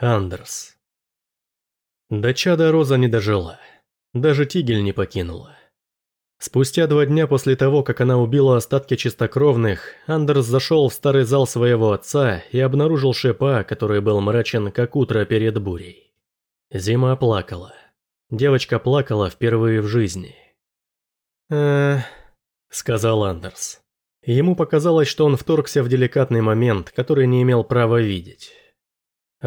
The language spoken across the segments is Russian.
Андерс. До чада Роза не дожила. Даже Тигель не покинула. Спустя два дня после того, как она убила остатки чистокровных, Андерс зашел в старый зал своего отца и обнаружил Шепа, который был мрачен, как утро перед бурей. Зима плакала. Девочка плакала впервые в жизни. э сказал Андерс. Ему показалось, что он вторгся в деликатный момент, который не имел права видеть.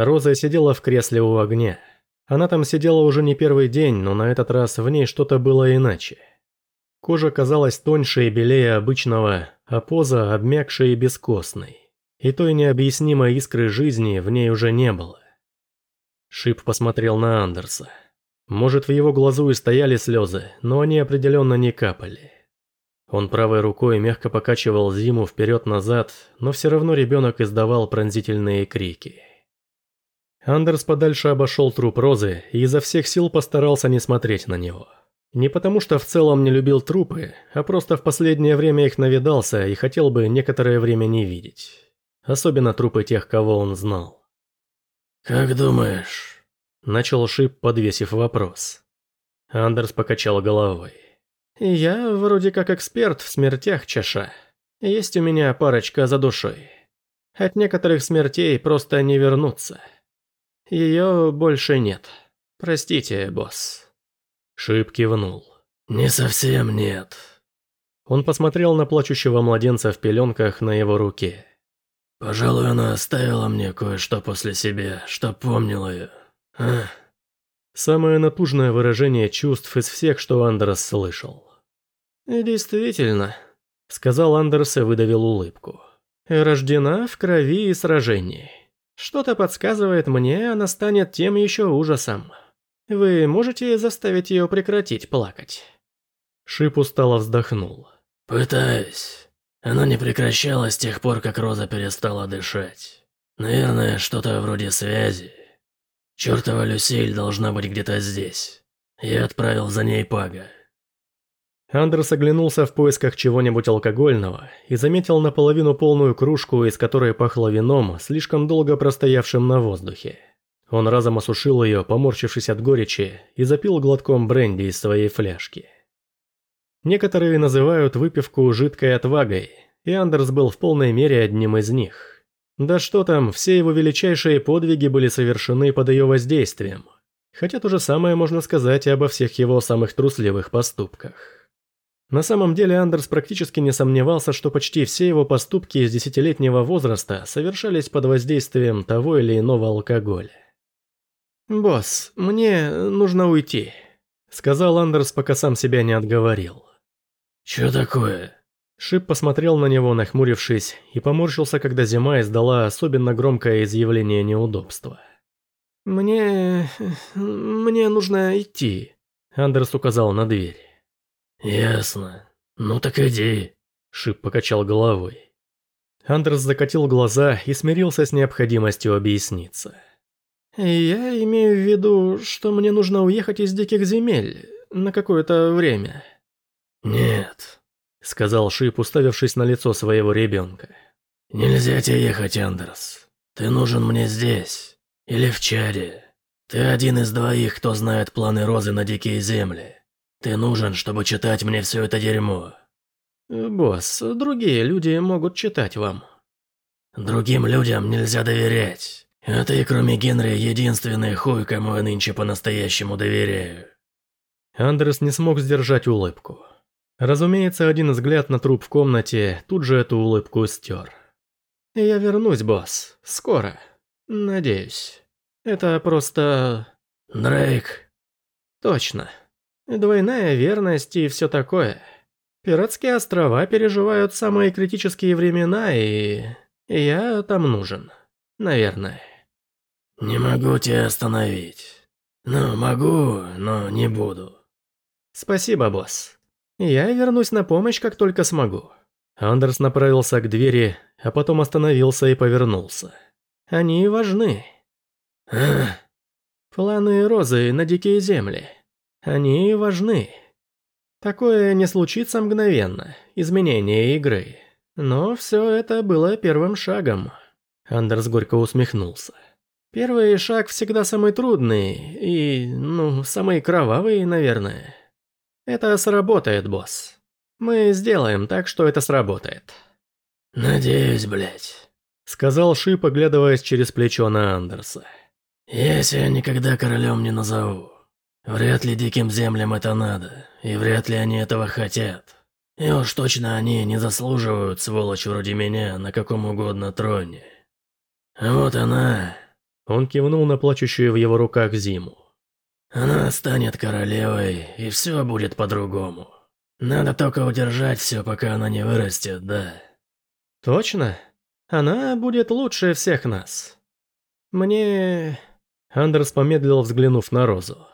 Роза сидела в кресле у огня. Она там сидела уже не первый день, но на этот раз в ней что-то было иначе. Кожа казалась тоньше и белее обычного, а поза обмякшей и бескостной. И той необъяснимой искры жизни в ней уже не было. Шип посмотрел на Андерса. Может, в его глазу и стояли слезы, но они определенно не капали. Он правой рукой мягко покачивал Зиму вперед-назад, но все равно ребенок издавал пронзительные крики. Андерс подальше обошел труп Розы и изо всех сил постарался не смотреть на него. Не потому что в целом не любил трупы, а просто в последнее время их навидался и хотел бы некоторое время не видеть. Особенно трупы тех, кого он знал. «Как думаешь?» – начал Шип, подвесив вопрос. Андерс покачал головой. «Я вроде как эксперт в смертях, Чаша. Есть у меня парочка за душой. От некоторых смертей просто не вернуться». Ее больше нет. Простите, босс. Шип кивнул. Не совсем нет. Он посмотрел на плачущего младенца в пеленках на его руке. Пожалуй, она оставила мне кое-что после себя, что помнила ее. А? Самое натужное выражение чувств из всех, что Андерс слышал. «Действительно», — сказал Андерс и выдавил улыбку. «Рождена в крови и сражении. Что-то подсказывает мне, она станет тем еще ужасом. Вы можете заставить ее прекратить плакать?» Шип устало вздохнул. «Пытаюсь. Она не прекращала с тех пор, как Роза перестала дышать. Наверное, что-то вроде связи. Чёртова Люсиль должна быть где-то здесь. Я отправил за ней Пага. Андерс оглянулся в поисках чего-нибудь алкогольного и заметил наполовину полную кружку, из которой пахло вином, слишком долго простоявшим на воздухе. Он разом осушил ее, поморщившись от горечи, и запил глотком бренди из своей фляжки. Некоторые называют выпивку жидкой отвагой, и Андерс был в полной мере одним из них. Да что там, все его величайшие подвиги были совершены под ее воздействием. Хотя то же самое можно сказать и обо всех его самых трусливых поступках. На самом деле Андерс практически не сомневался, что почти все его поступки с десятилетнего возраста совершались под воздействием того или иного алкоголя. «Босс, мне нужно уйти», — сказал Андерс, пока сам себя не отговорил. «Чё такое?» Шип посмотрел на него, нахмурившись, и поморщился, когда зима издала особенно громкое изъявление неудобства. «Мне... мне нужно идти», — Андерс указал на дверь. «Ясно. Ну так иди», – Шип покачал головой. Андерс закатил глаза и смирился с необходимостью объясниться. «Я имею в виду, что мне нужно уехать из диких земель на какое-то время». «Нет», – сказал Шип, уставившись на лицо своего ребенка. «Нельзя тебе ехать, Андерс. Ты нужен мне здесь. Или в Чаде. Ты один из двоих, кто знает планы Розы на дикие земли. Ты нужен, чтобы читать мне все это дерьмо. Босс, другие люди могут читать вам. Другим людям нельзя доверять. А ты, кроме Генри, единственный хуй, кому я нынче по-настоящему доверяю. Андрес не смог сдержать улыбку. Разумеется, один взгляд на труп в комнате тут же эту улыбку стер. «Я вернусь, босс. Скоро. Надеюсь. Это просто...» «Дрейк». «Точно. Двойная верность и все такое. Пиратские острова переживают самые критические времена, и... Я там нужен. Наверное. Не могу тебя остановить. Ну, могу, но не буду. Спасибо, босс. Я вернусь на помощь, как только смогу. Андерс направился к двери, а потом остановился и повернулся. Они важны. А? Планы Розы на дикие земли. Они важны. Такое не случится мгновенно, изменение игры. Но все это было первым шагом. Андерс горько усмехнулся. Первый шаг всегда самый трудный и, ну, самый кровавый, наверное. Это сработает, босс. Мы сделаем так, что это сработает. Надеюсь, блядь. Сказал Шип, оглядываясь через плечо на Андерса. Я себя никогда королем не назову. Вряд ли диким землям это надо, и вряд ли они этого хотят. И уж точно они не заслуживают, сволочь вроде меня, на каком угодно троне. А вот она... Он кивнул на плачущую в его руках Зиму. Она станет королевой, и все будет по-другому. Надо только удержать все, пока она не вырастет, да. Точно? Она будет лучше всех нас. Мне... Андерс помедлил, взглянув на Розу.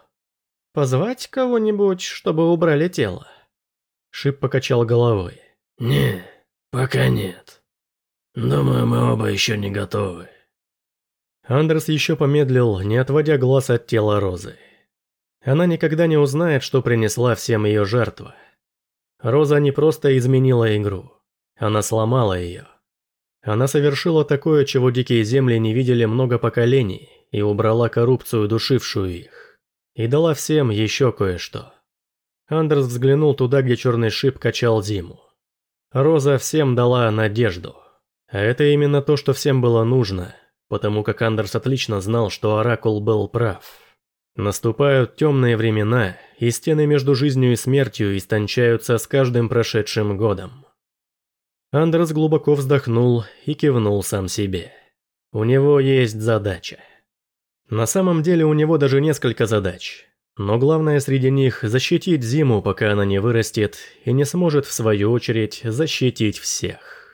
Позвать кого-нибудь, чтобы убрали тело? Шип покачал головой. «Не, пока нет. Думаю, мы оба еще не готовы». Андерс еще помедлил, не отводя глаз от тела Розы. Она никогда не узнает, что принесла всем ее жертва. Роза не просто изменила игру, она сломала ее. Она совершила такое, чего дикие земли не видели много поколений, и убрала коррупцию, душившую их. И дала всем еще кое-что. Андерс взглянул туда, где черный шип качал зиму. Роза всем дала надежду. А это именно то, что всем было нужно, потому как Андерс отлично знал, что Оракул был прав. Наступают темные времена, и стены между жизнью и смертью истончаются с каждым прошедшим годом. Андерс глубоко вздохнул и кивнул сам себе. У него есть задача. На самом деле у него даже несколько задач. Но главное среди них – защитить Зиму, пока она не вырастет, и не сможет, в свою очередь, защитить всех.